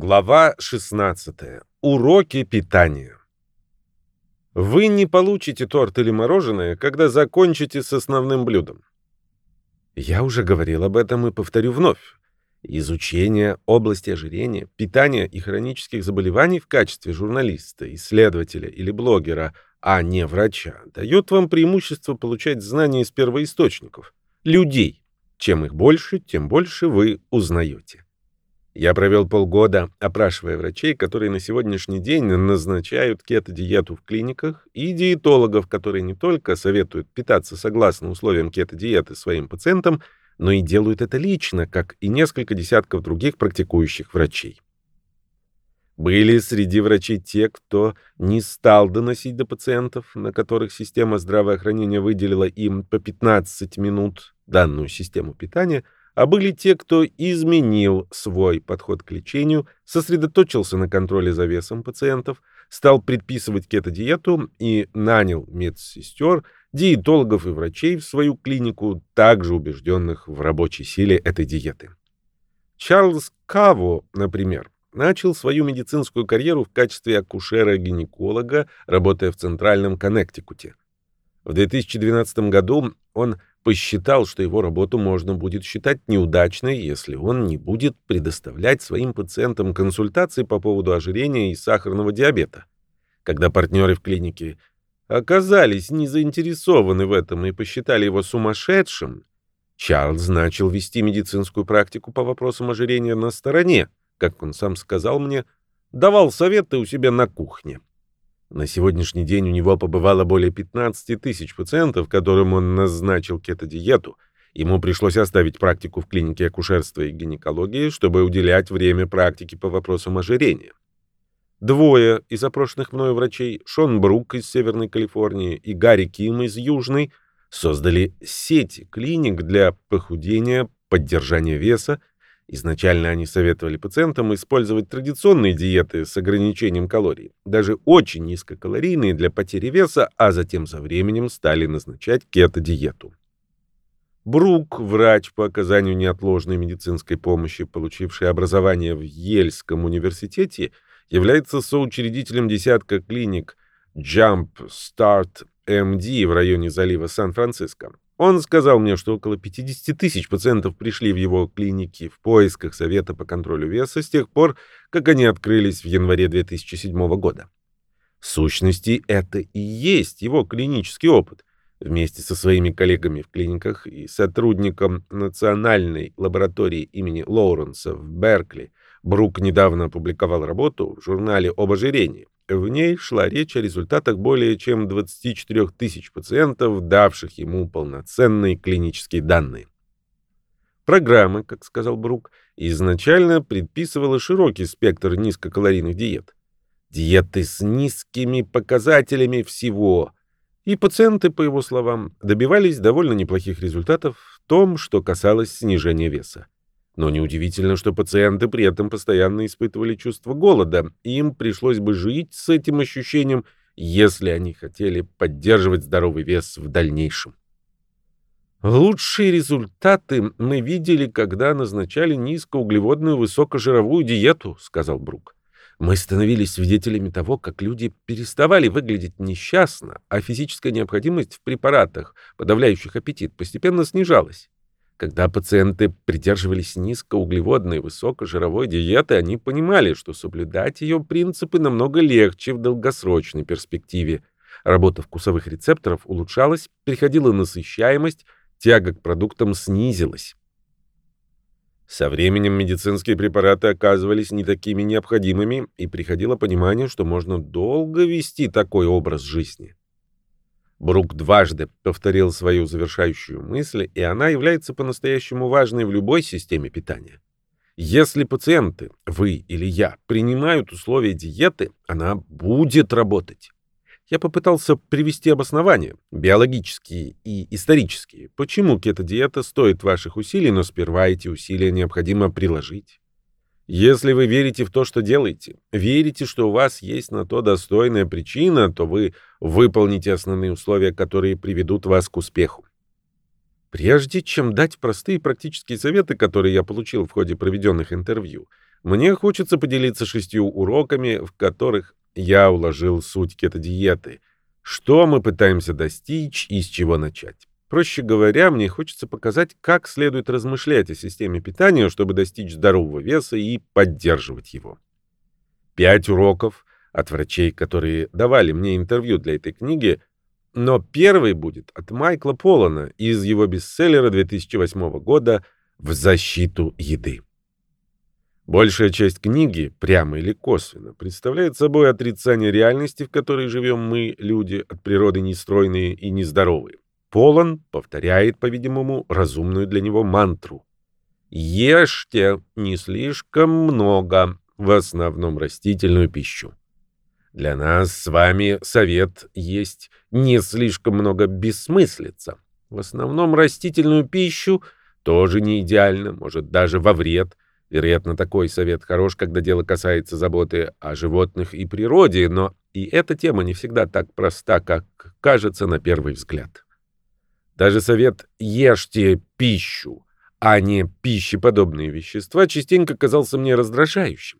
Глава 16. Уроки питания. Вы не получите торт или мороженое, когда закончите с основным блюдом. Я уже говорил об этом и повторю вновь. Изучение области ожирения, питания и хронических заболеваний в качестве журналиста, исследователя или блогера, а не врача, дает вам преимущество получать знания из первоисточников – людей. Чем их больше, тем больше вы узнаете. Я провел полгода, опрашивая врачей, которые на сегодняшний день назначают кето-диету в клиниках, и диетологов, которые не только советуют питаться согласно условиям кето-диеты своим пациентам, но и делают это лично, как и несколько десятков других практикующих врачей. Были среди врачей те, кто не стал доносить до пациентов, на которых система здравоохранения выделила им по 15 минут данную систему питания – а были те, кто изменил свой подход к лечению, сосредоточился на контроле за весом пациентов, стал предписывать кето-диету и нанял медсестер, диетологов и врачей в свою клинику, также убежденных в рабочей силе этой диеты. Чарльз Каво, например, начал свою медицинскую карьеру в качестве акушера-гинеколога, работая в Центральном Коннектикуте. В 2012 году он посчитал, что его работу можно будет считать неудачной, если он не будет предоставлять своим пациентам консультации по поводу ожирения и сахарного диабета. Когда партнеры в клинике оказались не заинтересованы в этом и посчитали его сумасшедшим, Чарльз начал вести медицинскую практику по вопросам ожирения на стороне, как он сам сказал мне, давал советы у себя на кухне. На сегодняшний день у него побывало более 15 тысяч пациентов, которым он назначил кето-диету. Ему пришлось оставить практику в клинике акушерства и гинекологии, чтобы уделять время практике по вопросам ожирения. Двое из опрошенных мною врачей, Шон Брук из Северной Калифорнии и Гарри Ким из Южной, создали сети клиник для похудения, поддержания веса Изначально они советовали пациентам использовать традиционные диеты с ограничением калорий, даже очень низкокалорийные для потери веса, а затем со временем стали назначать кето-диету. Брук, врач по оказанию неотложной медицинской помощи, получивший образование в Ельском университете, является соучредителем десятка клиник Jump Start MD в районе залива Сан-Франциско. Он сказал мне, что около 50 тысяч пациентов пришли в его клиники в поисках совета по контролю веса с тех пор, как они открылись в январе 2007 года. В сущности, это и есть его клинический опыт. Вместе со своими коллегами в клиниках и сотрудником Национальной лаборатории имени Лоуренса в Беркли Брук недавно опубликовал работу в журнале об ожирении. В ней шла речь о результатах более чем 24 тысяч пациентов, давших ему полноценные клинические данные. Программа, как сказал Брук, изначально предписывала широкий спектр низкокалорийных диет. Диеты с низкими показателями всего. И пациенты, по его словам, добивались довольно неплохих результатов в том, что касалось снижения веса. Но неудивительно, что пациенты при этом постоянно испытывали чувство голода, им пришлось бы жить с этим ощущением, если они хотели поддерживать здоровый вес в дальнейшем. Лучшие результаты мы видели, когда назначали низкоуглеводную высокожировую диету, сказал Брук. Мы становились свидетелями того, как люди переставали выглядеть несчастно, а физическая необходимость в препаратах, подавляющих аппетит, постепенно снижалась. Когда пациенты придерживались низкоуглеводной высокожировой диеты, они понимали, что соблюдать ее принципы намного легче в долгосрочной перспективе. Работа вкусовых рецепторов улучшалась, приходила насыщаемость, тяга к продуктам снизилась. Со временем медицинские препараты оказывались не такими необходимыми, и приходило понимание, что можно долго вести такой образ жизни. Брук дважды повторил свою завершающую мысль, и она является по-настоящему важной в любой системе питания. Если пациенты, вы или я, принимают условия диеты, она будет работать. Я попытался привести обоснования, биологические и исторические, почему кето-диета стоит ваших усилий, но сперва эти усилия необходимо приложить. Если вы верите в то, что делаете, верите, что у вас есть на то достойная причина, то вы выполните основные условия, которые приведут вас к успеху. Прежде чем дать простые практические советы, которые я получил в ходе проведенных интервью, мне хочется поделиться шестью уроками, в которых я уложил суть кето-диеты. Что мы пытаемся достичь и с чего начать. Проще говоря, мне хочется показать, как следует размышлять о системе питания, чтобы достичь здорового веса и поддерживать его. Пять уроков от врачей, которые давали мне интервью для этой книги, но первый будет от Майкла Полана из его бестселлера 2008 года «В защиту еды». Большая часть книги, прямо или косвенно, представляет собой отрицание реальности, в которой живем мы, люди, от природы нестройные и нездоровые. Полон повторяет, по-видимому, разумную для него мантру. Ешьте не слишком много, в основном растительную пищу. Для нас с вами совет есть не слишком много бессмыслица. В основном растительную пищу тоже не идеально, может даже во вред. Вероятно, такой совет хорош, когда дело касается заботы о животных и природе, но и эта тема не всегда так проста, как кажется на первый взгляд. Даже совет «ешьте пищу», а не пищеподобные вещества, частенько казался мне раздражающим.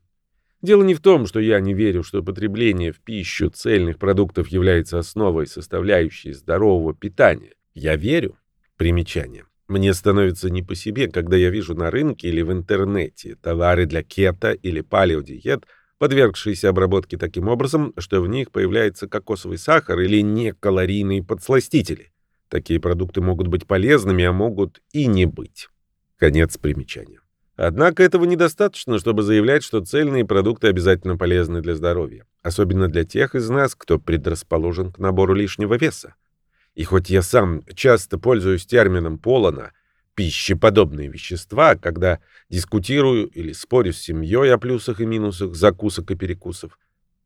Дело не в том, что я не верю, что потребление в пищу цельных продуктов является основой, составляющей здорового питания. Я верю. Примечание. Мне становится не по себе, когда я вижу на рынке или в интернете товары для кето или палеодиет, подвергшиеся обработке таким образом, что в них появляется кокосовый сахар или некалорийные подсластители. Такие продукты могут быть полезными, а могут и не быть. Конец примечания. Однако этого недостаточно, чтобы заявлять, что цельные продукты обязательно полезны для здоровья. Особенно для тех из нас, кто предрасположен к набору лишнего веса. И хоть я сам часто пользуюсь термином Полона «пищеподобные вещества», когда дискутирую или спорю с семьей о плюсах и минусах закусок и перекусов,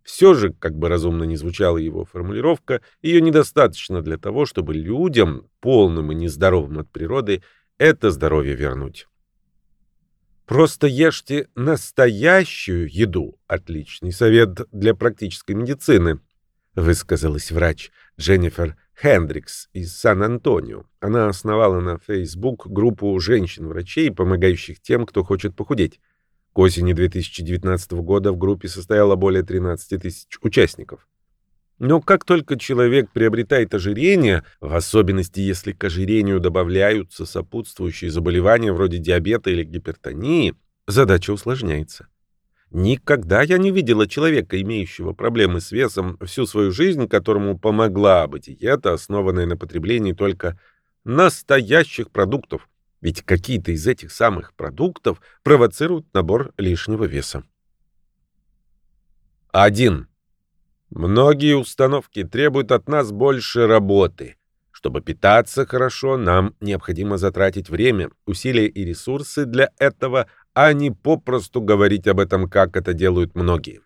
все же, как бы разумно ни звучала его формулировка, ее недостаточно для того, чтобы людям, полным и нездоровым от природы, это здоровье вернуть. Просто ешьте настоящую еду. Отличный совет для практической медицины, высказалась врач Дженнифер Хендрикс из Сан-Антонио. Она основала на Facebook группу женщин-врачей, помогающих тем, кто хочет похудеть. К осени 2019 года в группе состояло более 13 тысяч участников. Но как только человек приобретает ожирение, в особенности если к ожирению добавляются сопутствующие заболевания вроде диабета или гипертонии, задача усложняется. Никогда я не видела человека, имеющего проблемы с весом всю свою жизнь, которому помогла бы диета, основанная на потреблении только настоящих продуктов, ведь какие-то из этих самых продуктов провоцируют набор лишнего веса. 1. Многие установки требуют от нас больше работы. Чтобы питаться хорошо, нам необходимо затратить время, усилия и ресурсы для этого, а не попросту говорить об этом, как это делают многие.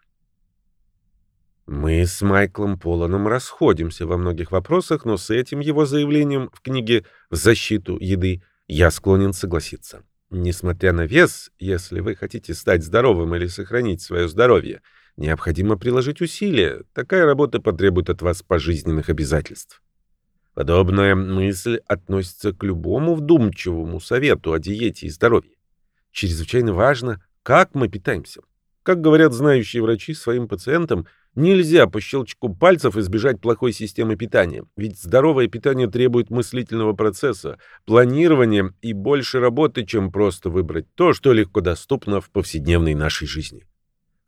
Мы с Майклом Поланом расходимся во многих вопросах, но с этим его заявлением в книге «В защиту еды» Я склонен согласиться. Несмотря на вес, если вы хотите стать здоровым или сохранить свое здоровье, необходимо приложить усилия. Такая работа потребует от вас пожизненных обязательств. Подобная мысль относится к любому вдумчивому совету о диете и здоровье. Чрезвычайно важно, как мы питаемся. Как говорят знающие врачи своим пациентам, Нельзя по щелчку пальцев избежать плохой системы питания, ведь здоровое питание требует мыслительного процесса, планирования и больше работы, чем просто выбрать то, что легко доступно в повседневной нашей жизни.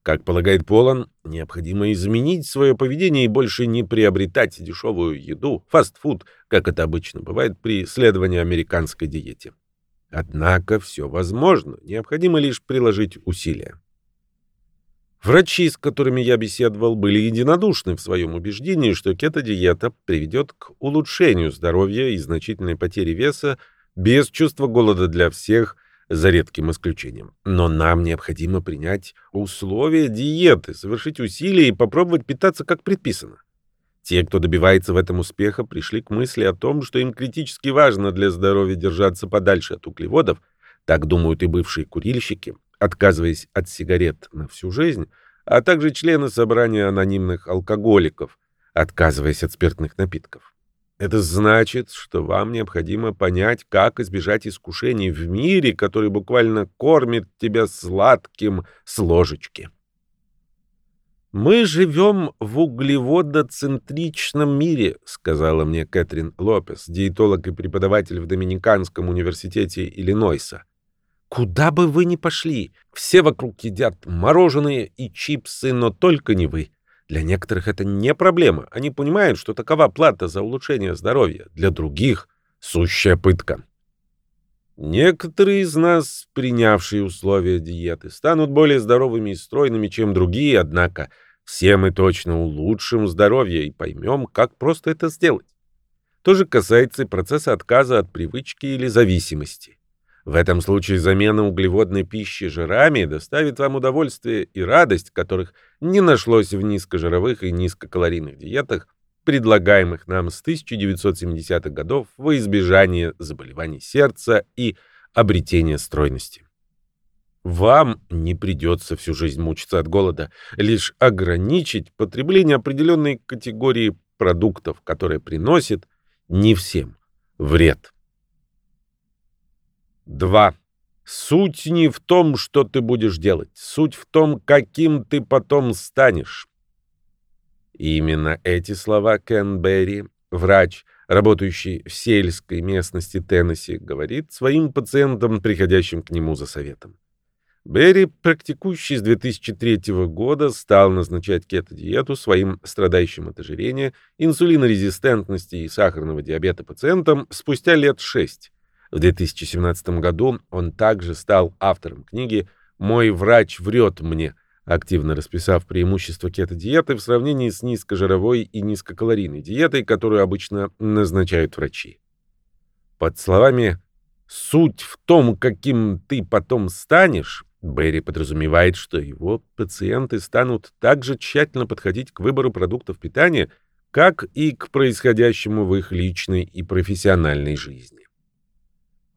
Как полагает Полон, необходимо изменить свое поведение и больше не приобретать дешевую еду, фастфуд, как это обычно бывает при следовании американской диете. Однако все возможно, необходимо лишь приложить усилия. Врачи, с которыми я беседовал, были единодушны в своем убеждении, что кето-диета приведет к улучшению здоровья и значительной потере веса без чувства голода для всех, за редким исключением. Но нам необходимо принять условия диеты, совершить усилия и попробовать питаться как предписано. Те, кто добивается в этом успеха, пришли к мысли о том, что им критически важно для здоровья держаться подальше от углеводов, так думают и бывшие курильщики, отказываясь от сигарет на всю жизнь, а также члены собрания анонимных алкоголиков, отказываясь от спиртных напитков. Это значит, что вам необходимо понять, как избежать искушений в мире, который буквально кормит тебя сладким с ложечки. «Мы живем в углеводоцентричном мире», — сказала мне Кэтрин Лопес, диетолог и преподаватель в Доминиканском университете Иллинойса. «Куда бы вы ни пошли, все вокруг едят мороженое и чипсы, но только не вы. Для некоторых это не проблема. Они понимают, что такова плата за улучшение здоровья. Для других — сущая пытка». Некоторые из нас, принявшие условия диеты, станут более здоровыми и стройными, чем другие, однако все мы точно улучшим здоровье и поймем, как просто это сделать. То же касается и процесса отказа от привычки или зависимости. В этом случае замена углеводной пищи жирами доставит вам удовольствие и радость, которых не нашлось в низкожировых и низкокалорийных диетах, предлагаемых нам с 1970-х годов во избежание заболеваний сердца и обретения стройности. Вам не придется всю жизнь мучиться от голода, лишь ограничить потребление определенной категории продуктов, которые приносят не всем вред. 2. Суть не в том, что ты будешь делать. Суть в том, каким ты потом станешь. Именно эти слова Кен Берри, врач, работающий в сельской местности Теннесси, говорит своим пациентам, приходящим к нему за советом. Берри, практикующий с 2003 года, стал назначать кето-диету своим страдающим от ожирения, инсулинорезистентности и сахарного диабета пациентам спустя лет шесть. В 2017 году он также стал автором книги «Мой врач врет мне», активно расписав преимущества кето-диеты в сравнении с низкожировой и низкокалорийной диетой, которую обычно назначают врачи. Под словами «суть в том, каким ты потом станешь», Берри подразумевает, что его пациенты станут также тщательно подходить к выбору продуктов питания, как и к происходящему в их личной и профессиональной жизни.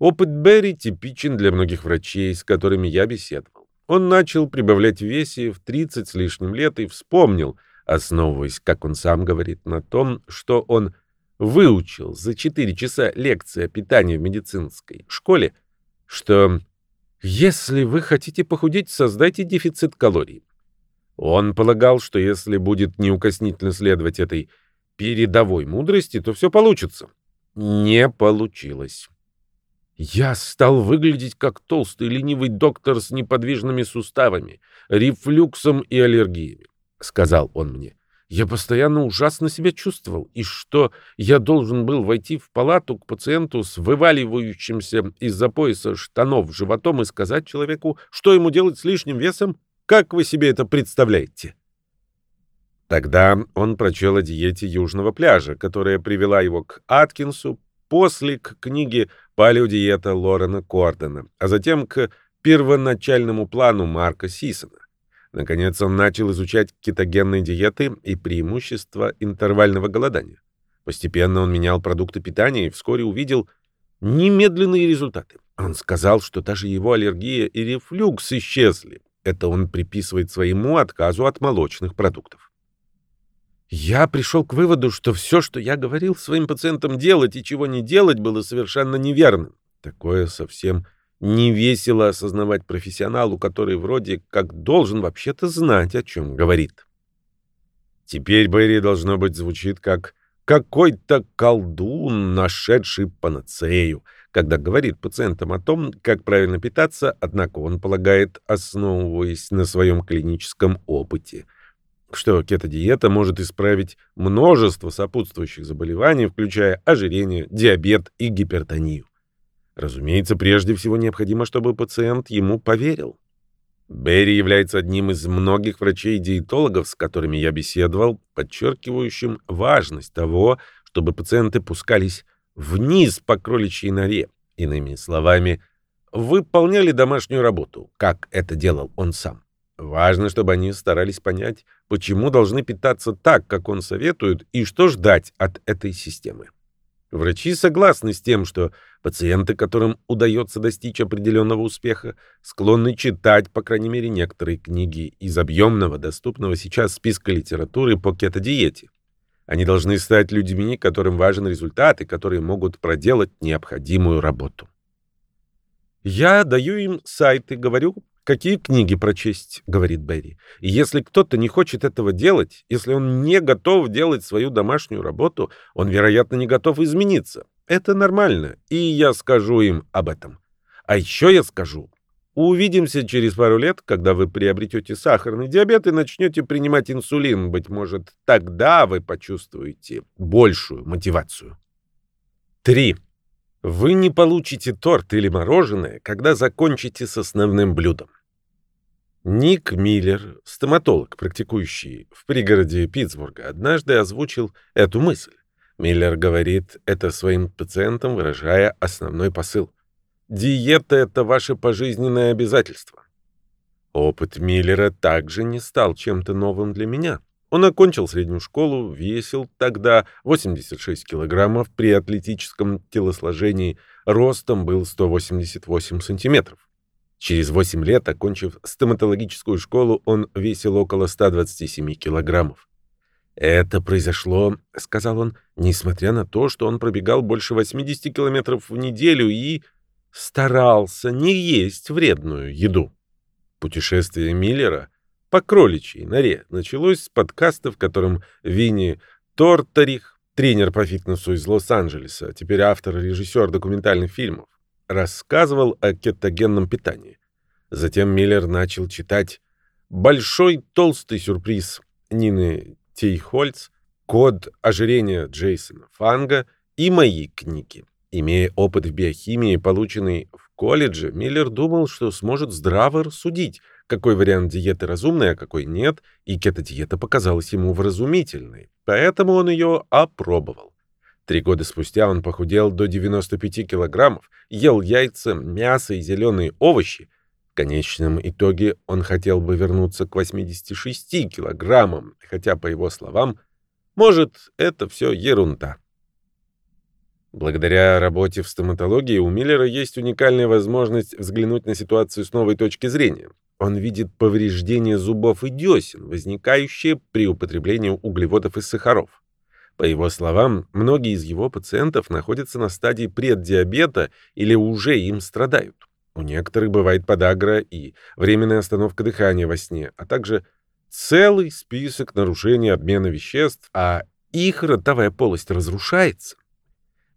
Опыт Берри типичен для многих врачей, с которыми я беседовал. Он начал прибавлять весе в 30 с лишним лет и вспомнил, основываясь, как он сам говорит, на том, что он выучил за 4 часа лекции о питании в медицинской школе, что если вы хотите похудеть, создайте дефицит калорий. Он полагал, что если будет неукоснительно следовать этой передовой мудрости, то все получится. Не получилось. Я стал выглядеть как толстый ленивый доктор с неподвижными суставами, рефлюксом и аллергиями, — сказал он мне. Я постоянно ужасно себя чувствовал, и что я должен был войти в палату к пациенту с вываливающимся из-за пояса штанов животом и сказать человеку, что ему делать с лишним весом? Как вы себе это представляете? Тогда он прочел о диете Южного пляжа, которая привела его к Аткинсу, после к книге «Палеодиета» Лорена Кордона, а затем к первоначальному плану Марка Сисона. Наконец он начал изучать кетогенные диеты и преимущества интервального голодания. Постепенно он менял продукты питания и вскоре увидел немедленные результаты. Он сказал, что даже его аллергия и рефлюкс исчезли. Это он приписывает своему отказу от молочных продуктов. Я пришел к выводу, что все, что я говорил своим пациентам делать и чего не делать, было совершенно неверным. Такое совсем не весело осознавать профессионалу, который вроде как должен вообще-то знать, о чем говорит. Теперь Берри, должно быть, звучит как какой-то колдун, нашедший панацею, когда говорит пациентам о том, как правильно питаться, однако он полагает, основываясь на своем клиническом опыте – что кето-диета может исправить множество сопутствующих заболеваний, включая ожирение, диабет и гипертонию. Разумеется, прежде всего необходимо, чтобы пациент ему поверил. Берри является одним из многих врачей-диетологов, с которыми я беседовал, подчеркивающим важность того, чтобы пациенты пускались вниз по кроличьей норе. Иными словами, выполняли домашнюю работу, как это делал он сам. Важно, чтобы они старались понять, почему должны питаться так, как он советует, и что ждать от этой системы. Врачи согласны с тем, что пациенты, которым удается достичь определенного успеха, склонны читать, по крайней мере, некоторые книги из объемного, доступного сейчас списка литературы по кето-диете. Они должны стать людьми, которым важен результат и которые могут проделать необходимую работу. «Я даю им сайты, говорю, какие книги прочесть», — говорит Берри. «И если кто-то не хочет этого делать, если он не готов делать свою домашнюю работу, он, вероятно, не готов измениться. Это нормально, и я скажу им об этом. А еще я скажу, увидимся через пару лет, когда вы приобретете сахарный диабет и начнете принимать инсулин. Быть может, тогда вы почувствуете большую мотивацию». 3. Вы не получите торт или мороженое, когда закончите с основным блюдом. Ник Миллер, стоматолог, практикующий в пригороде Питтсбурга, однажды озвучил эту мысль. Миллер говорит это своим пациентам, выражая основной посыл. Диета — это ваше пожизненное обязательство. Опыт Миллера также не стал чем-то новым для меня. Он окончил среднюю школу, весил тогда 86 килограммов при атлетическом телосложении, ростом был 188 сантиметров. Через 8 лет, окончив стоматологическую школу, он весил около 127 килограммов. «Это произошло, — сказал он, — несмотря на то, что он пробегал больше 80 километров в неделю и старался не есть вредную еду». Путешествие Миллера по кроличьей норе началось с подкаста, в котором Винни Торторих, тренер по фитнесу из Лос-Анджелеса, а теперь автор и режиссер документальных фильмов, рассказывал о кетогенном питании. Затем Миллер начал читать «Большой толстый сюрприз» Нины Тейхольц, «Код ожирения» Джейсона Фанга и мои книги. Имея опыт в биохимии, полученный в колледже, Миллер думал, что сможет здраво рассудить, какой вариант диеты разумный, а какой нет, и кето-диета показалась ему вразумительной. Поэтому он ее опробовал. Три года спустя он похудел до 95 килограммов, ел яйца, мясо и зеленые овощи. В конечном итоге он хотел бы вернуться к 86 килограммам, хотя, по его словам, может, это все ерунда. Благодаря работе в стоматологии у Миллера есть уникальная возможность взглянуть на ситуацию с новой точки зрения. Он видит повреждения зубов и десен, возникающие при употреблении углеводов и сахаров. По его словам, многие из его пациентов находятся на стадии преддиабета или уже им страдают. У некоторых бывает подагра и временная остановка дыхания во сне, а также целый список нарушений обмена веществ, а их ротовая полость разрушается.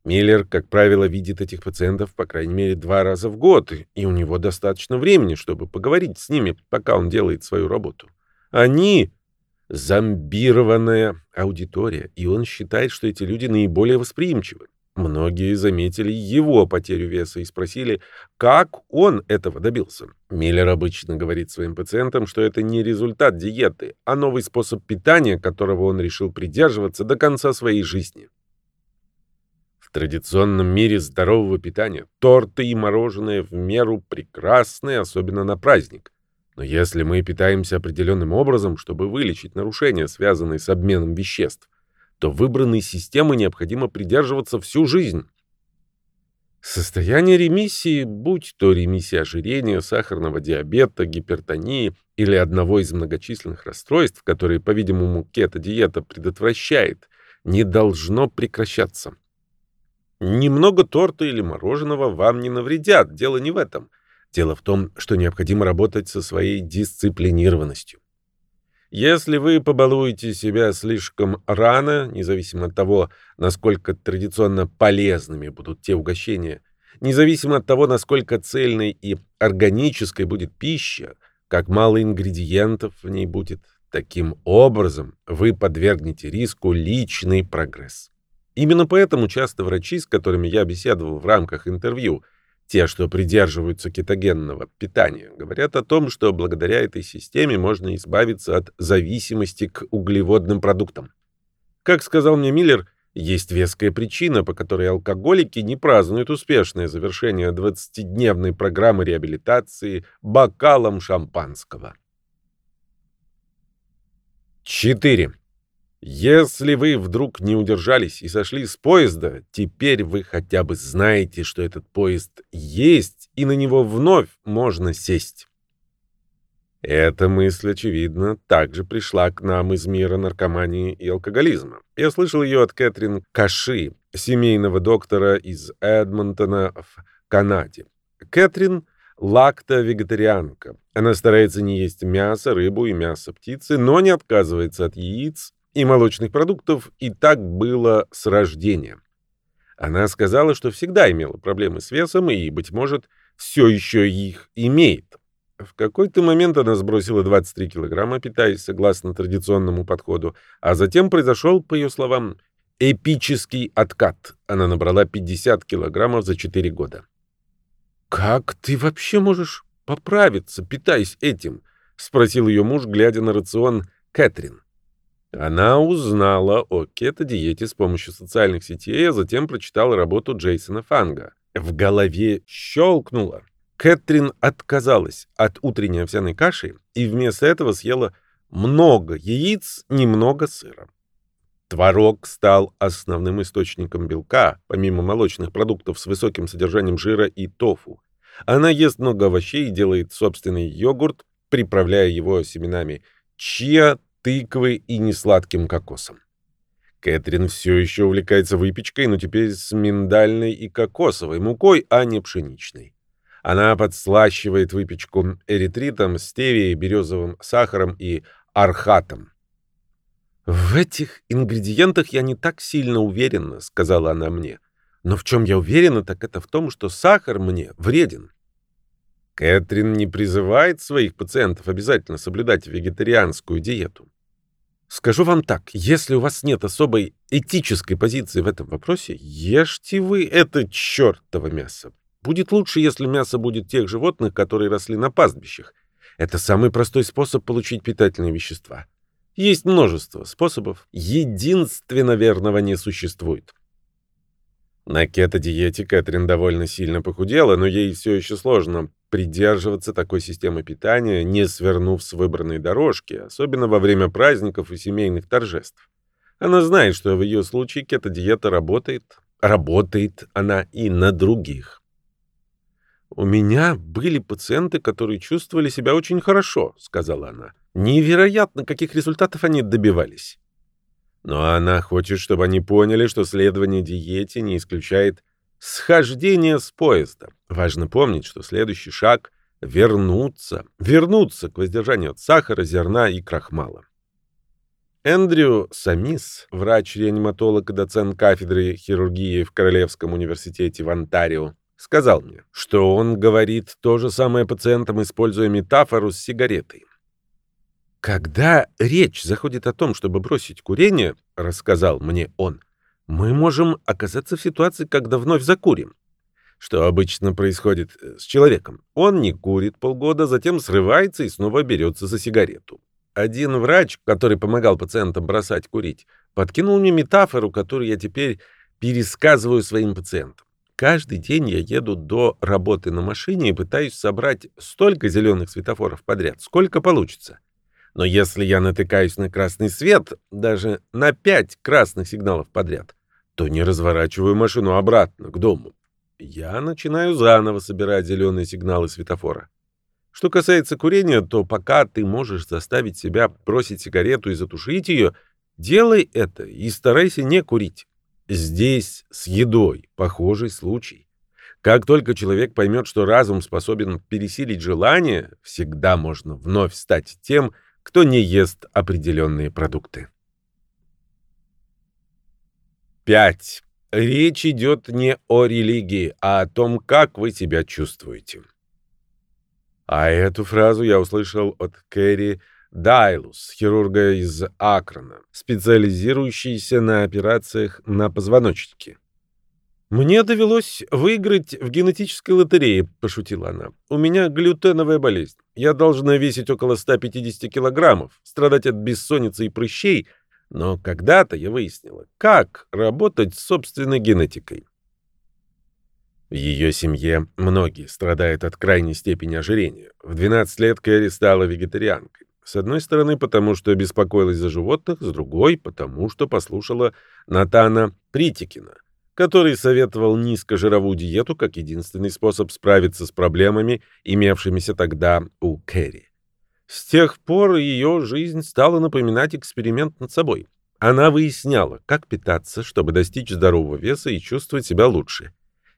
Миллер, как правило, видит этих пациентов по крайней мере два раза в год, и у него достаточно времени, чтобы поговорить с ними, пока он делает свою работу. Они — зомбированная аудитория, и он считает, что эти люди наиболее восприимчивы. Многие заметили его потерю веса и спросили, как он этого добился. Миллер обычно говорит своим пациентам, что это не результат диеты, а новый способ питания, которого он решил придерживаться до конца своей жизни традиционном мире здорового питания торты и мороженое в меру прекрасны, особенно на праздник. Но если мы питаемся определенным образом, чтобы вылечить нарушения, связанные с обменом веществ, то выбранной системы необходимо придерживаться всю жизнь. Состояние ремиссии, будь то ремиссия ожирения, сахарного диабета, гипертонии или одного из многочисленных расстройств, которые, по-видимому, кето-диета предотвращает, не должно прекращаться. Немного торта или мороженого вам не навредят, дело не в этом. Дело в том, что необходимо работать со своей дисциплинированностью. Если вы побалуете себя слишком рано, независимо от того, насколько традиционно полезными будут те угощения, независимо от того, насколько цельной и органической будет пища, как мало ингредиентов в ней будет, таким образом вы подвергнете риску личный прогресс. Именно поэтому часто врачи, с которыми я беседовал в рамках интервью, те, что придерживаются кетогенного питания, говорят о том, что благодаря этой системе можно избавиться от зависимости к углеводным продуктам. Как сказал мне Миллер, есть веская причина, по которой алкоголики не празднуют успешное завершение 20-дневной программы реабилитации бокалом шампанского. 4. Если вы вдруг не удержались и сошли с поезда, теперь вы хотя бы знаете, что этот поезд есть, и на него вновь можно сесть. Эта мысль, очевидно, также пришла к нам из мира наркомании и алкоголизма. Я слышал ее от Кэтрин Каши, семейного доктора из Эдмонтона в Канаде. Кэтрин – лакто-вегетарианка. Она старается не есть мясо, рыбу и мясо птицы, но не отказывается от яиц и молочных продуктов, и так было с рождения. Она сказала, что всегда имела проблемы с весом и, быть может, все еще их имеет. В какой-то момент она сбросила 23 килограмма, питаясь согласно традиционному подходу, а затем произошел, по ее словам, эпический откат. Она набрала 50 килограммов за 4 года. «Как ты вообще можешь поправиться, питаясь этим?» — спросил ее муж, глядя на рацион Кэтрин. Она узнала о кето-диете с помощью социальных сетей, а затем прочитала работу Джейсона Фанга. В голове щелкнуло. Кэтрин отказалась от утренней овсяной каши и вместо этого съела много яиц, немного сыра. Творог стал основным источником белка, помимо молочных продуктов с высоким содержанием жира и тофу. Она ест много овощей и делает собственный йогурт, приправляя его семенами чиа, тыквы и несладким кокосом. Кэтрин все еще увлекается выпечкой, но теперь с миндальной и кокосовой мукой, а не пшеничной. Она подслащивает выпечку эритритом, стевией, березовым сахаром и архатом. «В этих ингредиентах я не так сильно уверена», — сказала она мне. «Но в чем я уверена, так это в том, что сахар мне вреден». Кэтрин не призывает своих пациентов обязательно соблюдать вегетарианскую диету. Скажу вам так, если у вас нет особой этической позиции в этом вопросе, ешьте вы это чертово мясо. Будет лучше, если мясо будет тех животных, которые росли на пастбищах. Это самый простой способ получить питательные вещества. Есть множество способов. Единственно верного не существует. На кето-диете Кэтрин довольно сильно похудела, но ей все еще сложно придерживаться такой системы питания, не свернув с выбранной дорожки, особенно во время праздников и семейных торжеств. Она знает, что в ее случае кето-диета работает. Работает она и на других. «У меня были пациенты, которые чувствовали себя очень хорошо», — сказала она. «Невероятно, каких результатов они добивались». Но она хочет, чтобы они поняли, что следование диете не исключает схождение с поезда. Важно помнить, что следующий шаг — вернуться, вернуться к воздержанию от сахара, зерна и крахмала. Эндрю Самис, врач-реаниматолог и доцент кафедры хирургии в Королевском университете в Онтарио, сказал мне, что он говорит то же самое пациентам, используя метафору с сигаретой. Когда речь заходит о том, чтобы бросить курение, рассказал мне он, мы можем оказаться в ситуации, когда вновь закурим. Что обычно происходит э, с человеком? Он не курит полгода, затем срывается и снова берется за сигарету. Один врач, который помогал пациентам бросать курить, подкинул мне метафору, которую я теперь пересказываю своим пациентам. Каждый день я еду до работы на машине и пытаюсь собрать столько зеленых светофоров подряд, сколько получится. Но если я натыкаюсь на красный свет, даже на пять красных сигналов подряд, то не разворачиваю машину обратно, к дому. Я начинаю заново собирать зеленые сигналы светофора. Что касается курения, то пока ты можешь заставить себя бросить сигарету и затушить ее, делай это и старайся не курить. Здесь с едой похожий случай. Как только человек поймет, что разум способен пересилить желание, всегда можно вновь стать тем, кто не ест определенные продукты. 5. Речь идет не о религии, а о том, как вы себя чувствуете. А эту фразу я услышал от Кэрри Дайлус, хирурга из Акрона, специализирующийся на операциях на позвоночнике. «Мне довелось выиграть в генетической лотерее», — пошутила она. «У меня глютеновая болезнь. Я должна весить около 150 килограммов, страдать от бессонницы и прыщей, но когда-то я выяснила, как работать с собственной генетикой». В ее семье многие страдают от крайней степени ожирения. В 12 лет Кэрри стала вегетарианкой. С одной стороны, потому что беспокоилась за животных, с другой, потому что послушала Натана Притикина, который советовал низкожировую диету как единственный способ справиться с проблемами, имевшимися тогда у Кэрри. С тех пор ее жизнь стала напоминать эксперимент над собой. Она выясняла, как питаться, чтобы достичь здорового веса и чувствовать себя лучше.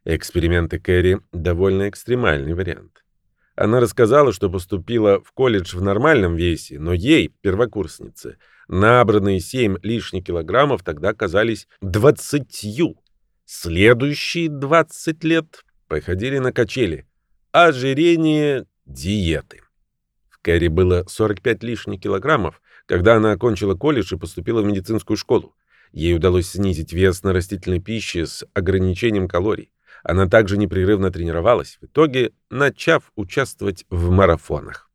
Эксперименты Кэрри — довольно экстремальный вариант. Она рассказала, что поступила в колледж в нормальном весе, но ей, первокурснице, набранные 7 лишних килограммов тогда казались двадцатью. Следующие 20 лет походили на качели. Ожирение, диеты. В Кэрри было 45 лишних килограммов, когда она окончила колледж и поступила в медицинскую школу. Ей удалось снизить вес на растительной пище с ограничением калорий. Она также непрерывно тренировалась, в итоге начав участвовать в марафонах.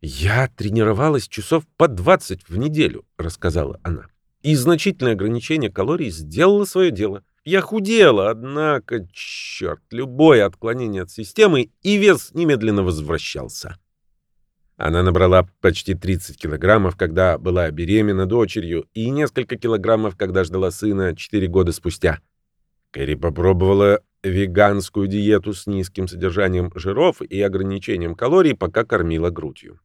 «Я тренировалась часов по 20 в неделю», — рассказала она. «И значительное ограничение калорий сделало свое дело. Я худела, однако, черт, любое отклонение от системы, и вес немедленно возвращался». Она набрала почти 30 килограммов, когда была беременна дочерью, и несколько килограммов, когда ждала сына 4 года спустя. Кэрри попробовала веганскую диету с низким содержанием жиров и ограничением калорий, пока кормила грудью.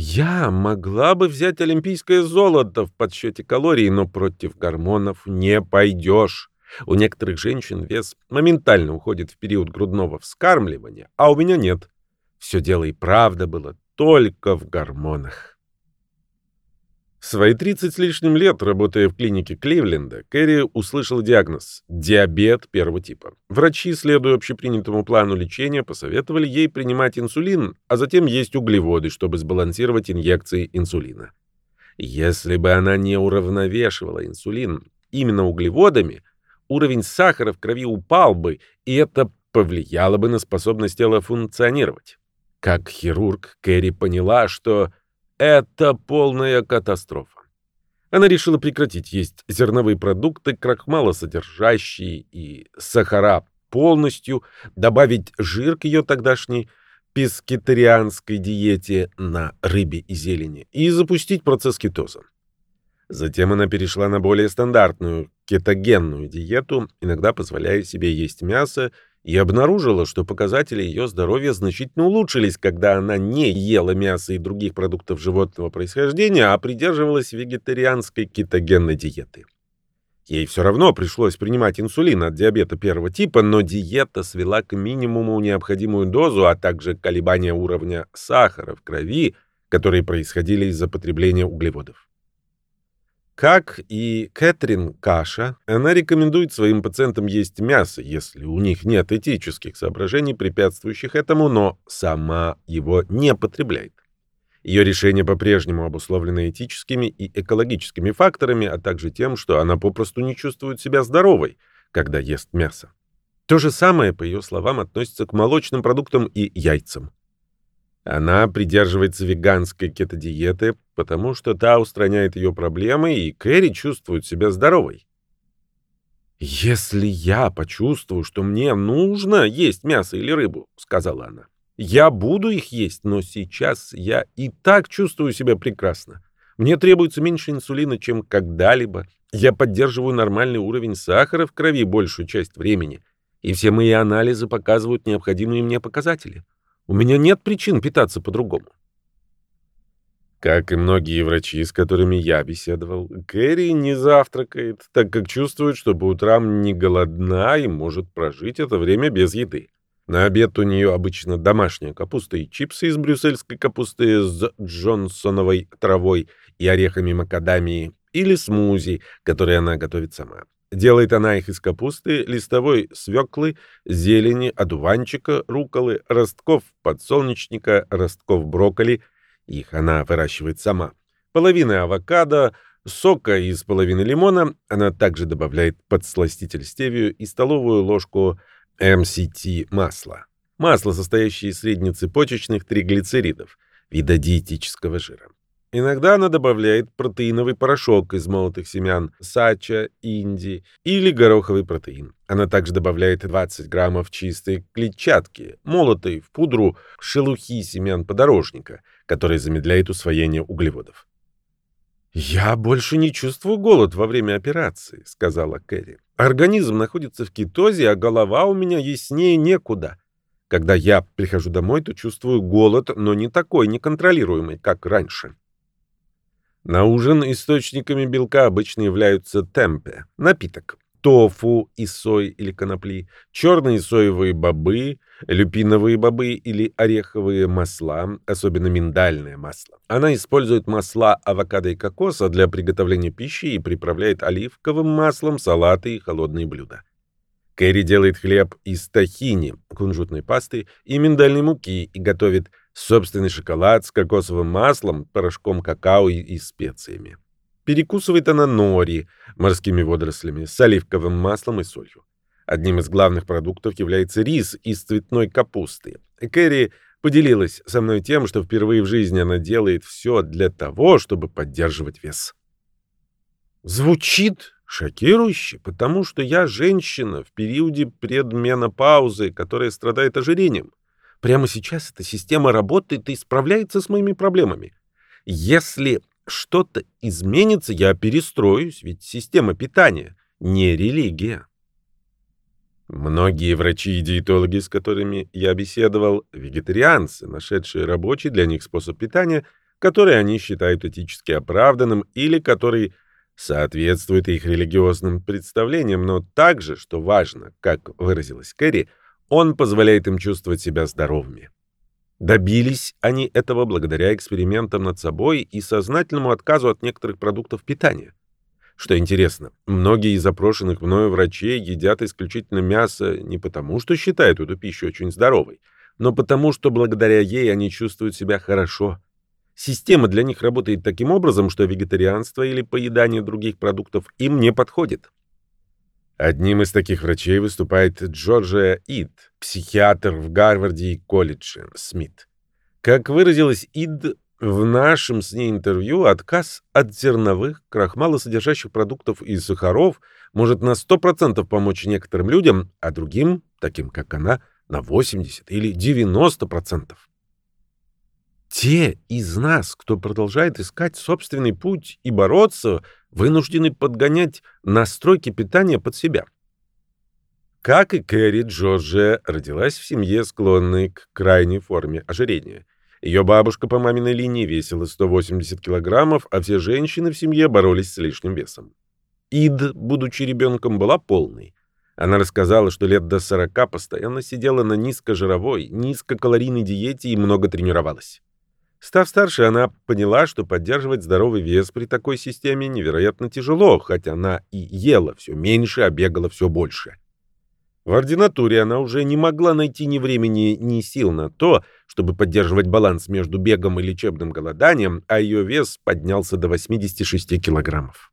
Я могла бы взять олимпийское золото в подсчете калорий, но против гормонов не пойдешь. У некоторых женщин вес моментально уходит в период грудного вскармливания, а у меня нет. Все дело и правда было только в гормонах. В свои 30 с лишним лет, работая в клинике Кливленда, Кэрри услышал диагноз – диабет первого типа. Врачи, следуя общепринятому плану лечения, посоветовали ей принимать инсулин, а затем есть углеводы, чтобы сбалансировать инъекции инсулина. Если бы она не уравновешивала инсулин именно углеводами, уровень сахара в крови упал бы, и это повлияло бы на способность тела функционировать. Как хирург, Кэрри поняла, что это полная катастрофа. Она решила прекратить есть зерновые продукты, крахмалосодержащие и сахара полностью, добавить жир к ее тогдашней пескетарианской диете на рыбе и зелени и запустить процесс кетоза. Затем она перешла на более стандартную кетогенную диету, иногда позволяя себе есть мясо и обнаружила, что показатели ее здоровья значительно улучшились, когда она не ела мясо и других продуктов животного происхождения, а придерживалась вегетарианской кетогенной диеты. Ей все равно пришлось принимать инсулин от диабета первого типа, но диета свела к минимуму необходимую дозу, а также колебания уровня сахара в крови, которые происходили из-за потребления углеводов. Как и Кэтрин Каша, она рекомендует своим пациентам есть мясо, если у них нет этических соображений, препятствующих этому, но сама его не потребляет. Ее решение по-прежнему обусловлено этическими и экологическими факторами, а также тем, что она попросту не чувствует себя здоровой, когда ест мясо. То же самое, по ее словам, относится к молочным продуктам и яйцам. Она придерживается веганской кетодиеты, потому что та устраняет ее проблемы, и Кэрри чувствует себя здоровой. «Если я почувствую, что мне нужно есть мясо или рыбу», — сказала она, — «я буду их есть, но сейчас я и так чувствую себя прекрасно. Мне требуется меньше инсулина, чем когда-либо. Я поддерживаю нормальный уровень сахара в крови большую часть времени, и все мои анализы показывают необходимые мне показатели. У меня нет причин питаться по-другому. Как и многие врачи, с которыми я беседовал, Кэрри не завтракает, так как чувствует, что по утрам не голодна и может прожить это время без еды. На обед у нее обычно домашняя капуста и чипсы из брюссельской капусты с джонсоновой травой и орехами макадамии или смузи, которые она готовит сама. Делает она их из капусты, листовой свеклы, зелени, одуванчика, руколы, ростков подсолнечника, ростков брокколи. Их она выращивает сама. Половины авокадо, сока из половины лимона. Она также добавляет подсластитель стевию и столовую ложку MCT масла. Масло, состоящее из среднецепочечных триглицеридов, вида диетического жира. Иногда она добавляет протеиновый порошок из молотых семян сача, инди или гороховый протеин. Она также добавляет 20 граммов чистой клетчатки, молотой в пудру шелухи семян подорожника, который замедляет усвоение углеводов. «Я больше не чувствую голод во время операции», — сказала Кэрри. «Организм находится в кетозе, а голова у меня яснее некуда. Когда я прихожу домой, то чувствую голод, но не такой неконтролируемый, как раньше. На ужин источниками белка обычно являются темпе, напиток, тофу из сои или конопли, черные соевые бобы, люпиновые бобы или ореховые масла, особенно миндальное масло. Она использует масла авокадо и кокоса для приготовления пищи и приправляет оливковым маслом салаты и холодные блюда. Кэрри делает хлеб из тахини, кунжутной пасты и миндальной муки и готовит собственный шоколад с кокосовым маслом, порошком какао и, специями. Перекусывает она нори, морскими водорослями, с оливковым маслом и солью. Одним из главных продуктов является рис из цветной капусты. Кэрри поделилась со мной тем, что впервые в жизни она делает все для того, чтобы поддерживать вес. Звучит Шокирующе, потому что я женщина в периоде предменопаузы, которая страдает ожирением. Прямо сейчас эта система работает и справляется с моими проблемами. Если что-то изменится, я перестроюсь, ведь система питания не религия. Многие врачи и диетологи, с которыми я беседовал, вегетарианцы, нашедшие рабочий для них способ питания, который они считают этически оправданным или который соответствует их религиозным представлениям, но также, что важно, как выразилась Кэрри, он позволяет им чувствовать себя здоровыми. Добились они этого благодаря экспериментам над собой и сознательному отказу от некоторых продуктов питания. Что интересно, многие из запрошенных мною врачей едят исключительно мясо не потому, что считают эту пищу очень здоровой, но потому, что благодаря ей они чувствуют себя хорошо – Система для них работает таким образом, что вегетарианство или поедание других продуктов им не подходит. Одним из таких врачей выступает Джорджия Ид, психиатр в Гарварде и колледже Смит. Как выразилась Ид в нашем с ней интервью, отказ от зерновых, крахмалосодержащих продуктов и сахаров может на 100% помочь некоторым людям, а другим, таким как она, на 80 или 90%. Те из нас, кто продолжает искать собственный путь и бороться, вынуждены подгонять настройки питания под себя. Как и Кэрри, Джорджия родилась в семье, склонной к крайней форме ожирения. Ее бабушка по маминой линии весила 180 килограммов, а все женщины в семье боролись с лишним весом. Ид, будучи ребенком, была полной. Она рассказала, что лет до 40 постоянно сидела на низкожировой, низкокалорийной диете и много тренировалась. Став старше, она поняла, что поддерживать здоровый вес при такой системе невероятно тяжело, хотя она и ела все меньше, а бегала все больше. В ординатуре она уже не могла найти ни времени, ни сил на то, чтобы поддерживать баланс между бегом и лечебным голоданием, а ее вес поднялся до 86 килограммов.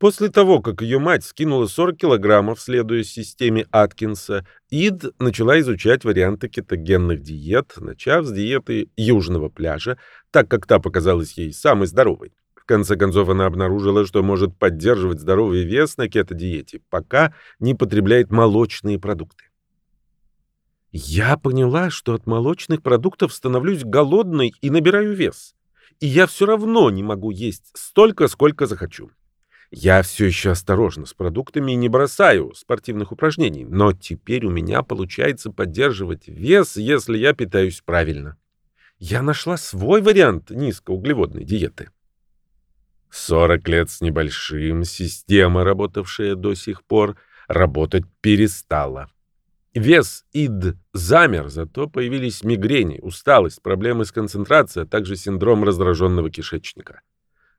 После того, как ее мать скинула 40 килограммов, следуя системе Аткинса, Ид начала изучать варианты кетогенных диет, начав с диеты южного пляжа, так как та показалась ей самой здоровой. В конце концов, она обнаружила, что может поддерживать здоровый вес на кето-диете, пока не потребляет молочные продукты. Я поняла, что от молочных продуктов становлюсь голодной и набираю вес. И я все равно не могу есть столько, сколько захочу. Я все еще осторожна с продуктами и не бросаю спортивных упражнений, но теперь у меня получается поддерживать вес, если я питаюсь правильно. Я нашла свой вариант низкоуглеводной диеты. 40 лет с небольшим, система, работавшая до сих пор, работать перестала. Вес ИД замер, зато появились мигрени, усталость, проблемы с концентрацией, а также синдром раздраженного кишечника.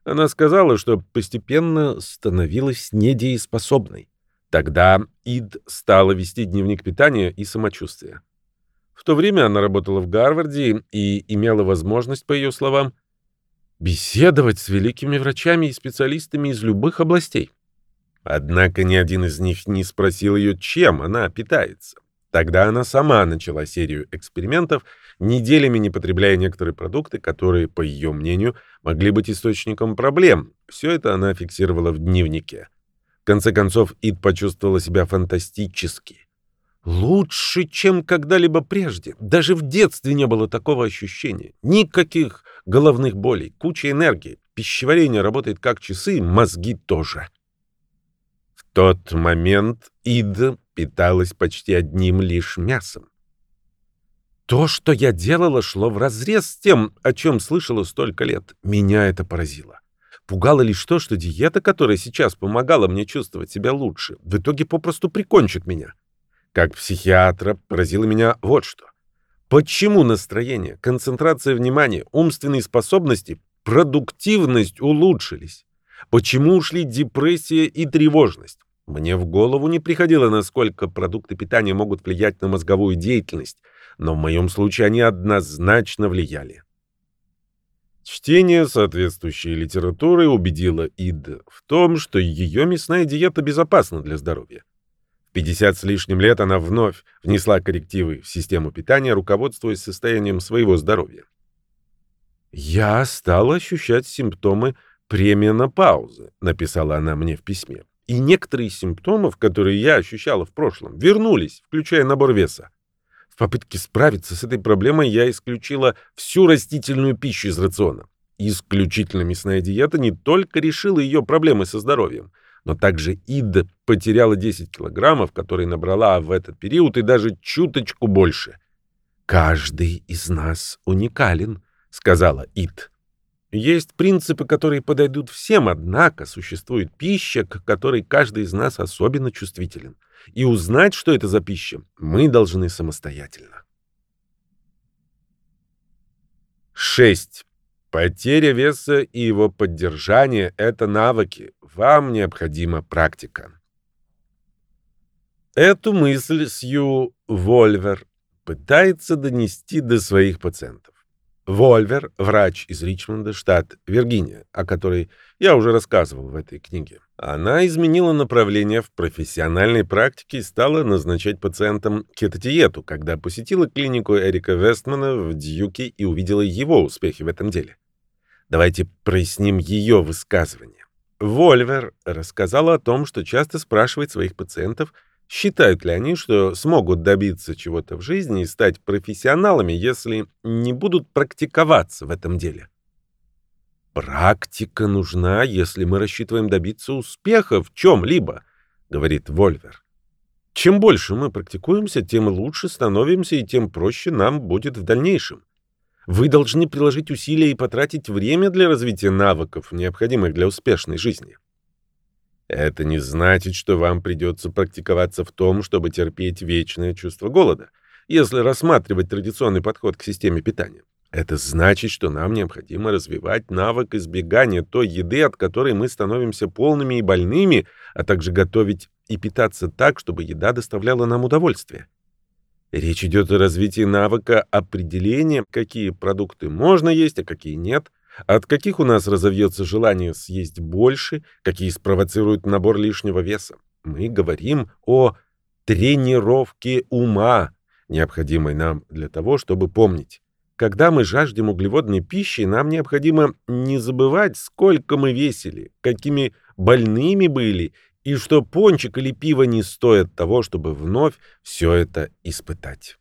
Она сказала, что постепенно становилась недееспособной. Тогда Ид стала вести дневник питания и самочувствия. В то время она работала в Гарварде и имела возможность, по ее словам, беседовать с великими врачами и специалистами из любых областей. Однако ни один из них не спросил ее, чем она питается. Тогда она сама начала серию экспериментов, неделями не потребляя некоторые продукты, которые, по ее мнению, могли быть источником проблем. Все это она фиксировала в дневнике. В конце концов, Ид почувствовала себя фантастически. Лучше, чем когда-либо прежде. Даже в детстве не было такого ощущения. Никаких головных болей, куча энергии. Пищеварение работает как часы, мозги тоже. В тот момент Ид питалась почти одним лишь мясом. То, что я делала, шло вразрез с тем, о чем слышала столько лет. Меня это поразило. Пугало лишь то, что диета, которая сейчас помогала мне чувствовать себя лучше, в итоге попросту прикончит меня. Как психиатра поразило меня вот что. Почему настроение, концентрация внимания, умственные способности, продуктивность улучшились? Почему ушли депрессия и тревожность? Мне в голову не приходило, насколько продукты питания могут влиять на мозговую деятельность, но в моем случае они однозначно влияли. Чтение соответствующей литературы убедило Ид в том, что ее мясная диета безопасна для здоровья. В 50 с лишним лет она вновь внесла коррективы в систему питания, руководствуясь состоянием своего здоровья. «Я стала ощущать симптомы пременопаузы», — написала она мне в письме. «И некоторые из симптомов, которые я ощущала в прошлом, вернулись, включая набор веса. Попытке справиться с этой проблемой я исключила всю растительную пищу из рациона. Исключительно мясная диета не только решила ее проблемы со здоровьем, но также Ид потеряла 10 килограммов, которые набрала в этот период, и даже чуточку больше. «Каждый из нас уникален», — сказала Ид. Есть принципы, которые подойдут всем, однако существует пища, к которой каждый из нас особенно чувствителен — и узнать, что это за пища, мы должны самостоятельно. 6. Потеря веса и его поддержание – это навыки. Вам необходима практика. Эту мысль Сью Вольвер пытается донести до своих пациентов. Вольвер, врач из Ричмонда, штат Виргиния, о которой я уже рассказывал в этой книге. Она изменила направление в профессиональной практике и стала назначать пациентам кетодиету, когда посетила клинику Эрика Вестмана в Дьюке и увидела его успехи в этом деле. Давайте проясним ее высказывание. Вольвер рассказала о том, что часто спрашивает своих пациентов – Считают ли они, что смогут добиться чего-то в жизни и стать профессионалами, если не будут практиковаться в этом деле? «Практика нужна, если мы рассчитываем добиться успеха в чем-либо», — говорит Вольвер. «Чем больше мы практикуемся, тем лучше становимся и тем проще нам будет в дальнейшем. Вы должны приложить усилия и потратить время для развития навыков, необходимых для успешной жизни. Это не значит, что вам придется практиковаться в том, чтобы терпеть вечное чувство голода, если рассматривать традиционный подход к системе питания. Это значит, что нам необходимо развивать навык избегания той еды, от которой мы становимся полными и больными, а также готовить и питаться так, чтобы еда доставляла нам удовольствие. Речь идет о развитии навыка определения, какие продукты можно есть, а какие нет – от каких у нас разовьется желание съесть больше, какие спровоцируют набор лишнего веса? Мы говорим о тренировке ума, необходимой нам для того, чтобы помнить. Когда мы жаждем углеводной пищи, нам необходимо не забывать, сколько мы весили, какими больными были, и что пончик или пиво не стоят того, чтобы вновь все это испытать.